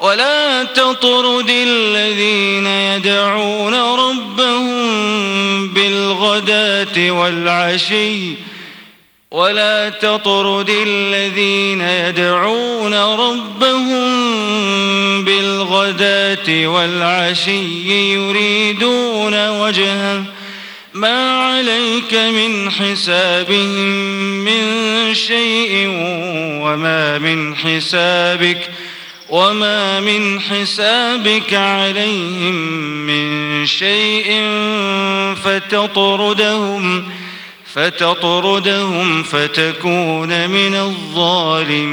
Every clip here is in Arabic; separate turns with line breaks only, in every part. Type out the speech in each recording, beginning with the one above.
ولا تطرد الذين يدعون ربهم بالغداة والعشي ولا تطرد الذين يدعون ربهم بالغداة والعشي يريدون وجهه ما عليك من حسابهم من شيء وما من حسابك وما من حسابك عليهم من شيء فتطردهم فتطردهم فتكون من الظالمين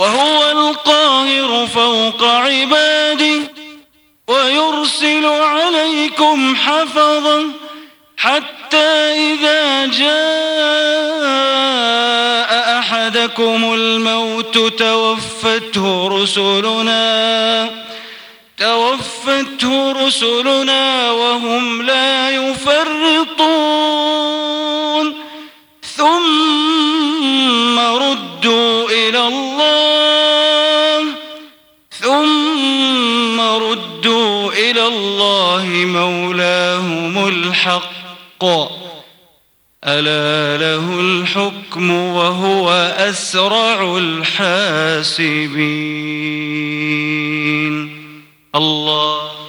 وهو القاهر فوق عباده ويرسل عليكم حفظا حتى إذا جاء أحدكم الموت توفته رسلنا توفته رسلنا وهم لا يفرطون الحق. ألا له الحكم وهو أسرع الحاسبين. الله